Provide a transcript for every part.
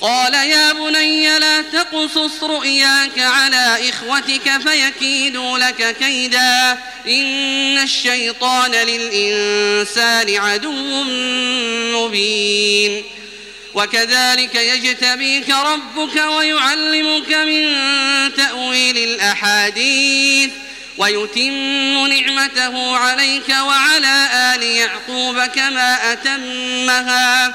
قال يا بني لا تقصص رؤياك على إخوتك فيكيدوا لك كيدا. إن الشيطان للإنسان عدو مبين. وكذلك يجتبيك ربك ويعلمك من تأويل الأحاديث ويتم نعمته عليك وعلى آل يعقوب كما أتمها.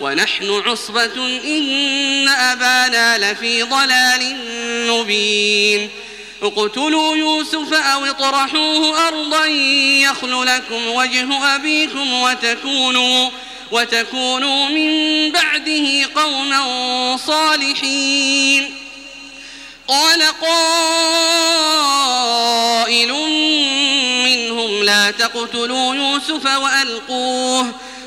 ونحن عصبة إن أبانا لفي ضلال مبين. اقتلوا يوسف أو اطرحوه أرضا يخل لكم وجه أبيكم وتكونوا وتكونوا من بعده قوما صالحين. قال قائل منهم لا تقتلوا يوسف وألقوه.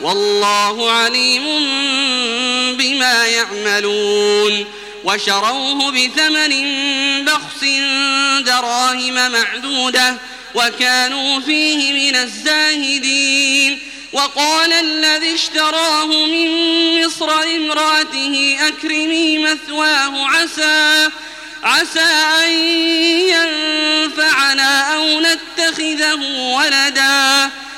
والله عليم بما يعملون وشروه بثمن بخس دراهم معدودة وكانوا فيه من الزاهدين وقال الذي اشتراه من مصر امرأته أكرمي مثواه عسى عسى أن ينفعنا أو نتخذه ولدا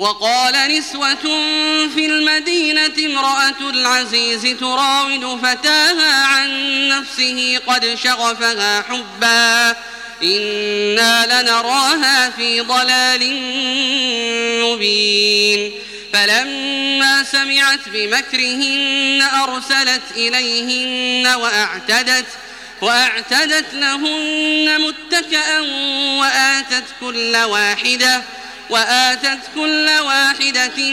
وقال نسوة في المدينة امرأة العزيز تراود فتاها عن نفسه قد شغفها حبا. إنا لنراها في ضلال مبين. فلما سمعت بمكرهن أرسلت إليهن وأعتدت وأعتدت لهن متكأ وآتت كل واحدة وآتت كل واحدة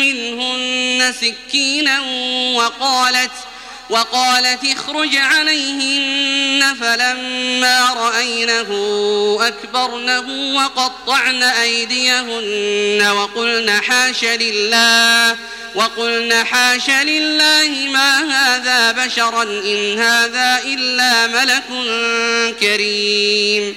منهن سكينا وقالت وقالت اخرج عليهن فلما رأينه أكبرنه وقطعن أيديهن وقلن حاش لله وقلن حاش لله ما هذا بشرا إن هذا إلا ملك كريم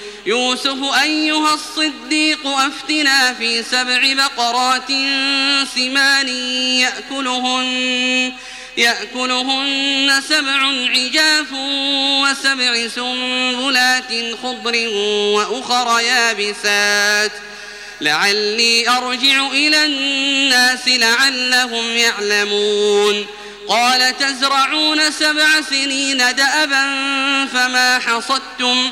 يوسف أيها الصديق أفتنا في سبع بقرات سمان يأكلهن يأكلهن سبع عجاف وسبع سنبلات خضر وأخر يابسات. لعلي أرجع إلى الناس لعلهم يعلمون. قال تزرعون سبع سنين دأبا فما حصدتم فما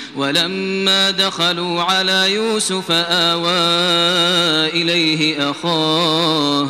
ولما دخلوا على يوسف آوى إليه أخاه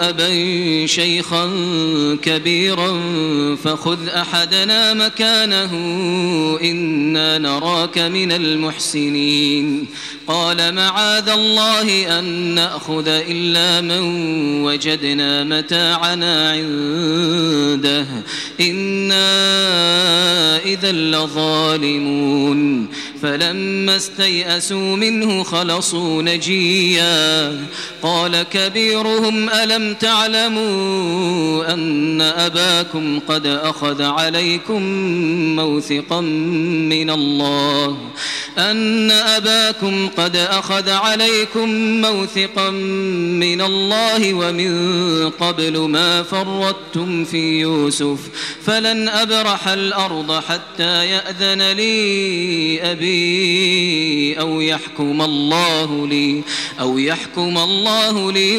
أبا شيخا كبيرا فخذ أحدنا مكانه إنا نراك من المحسنين. قال معاذ الله أن نأخذ إلا من وجدنا متاعنا عنده إنا إذا لظالمون. فلما استيئسوا منه خلصوا نجيا. قال كبيرهم ألم تعلموا أن أباكم قد أخذ عليكم موثقا من الله؟ أن أباكم قد أخذ عليكم موثقا من الله ومن قبل ما فرطتم في يوسف فلن أبرح الأرض حتى يأذن لي أبي أو يحكم الله لي أو يحكم الله لي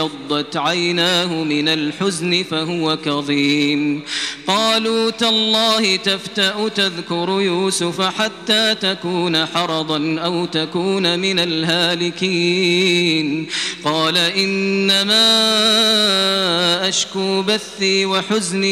وابيضت عيناه من الحزن فهو كظيم. قالوا تالله تفتأ تذكر يوسف حتى تكون حرضا أو تكون من الهالكين. قال إنما أشكو بثي وحزني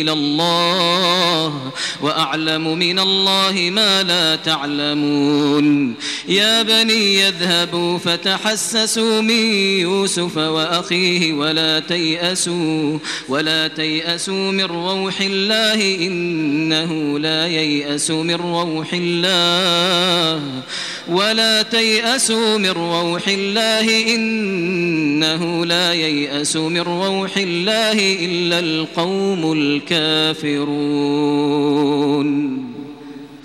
إلى الله وأعلم من الله ما لا تعلمون. يا بني يذهبوا فتحسسوا من يوسف وأخيه ولا تيأسوا ولا تيأسوا من روح الله إنه لا ييأس من روح الله. ولا تيأسوا من روح الله إنه لا ييأس من روح الله إلا القوم الكافرون.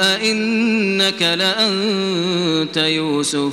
أئنك لأنت يوسف.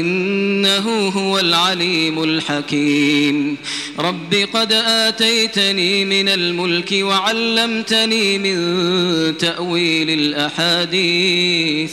إنه هو العليم الحكيم. رب قد آتيتني من الملك وعلمتني من تأويل الأحاديث.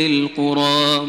القرى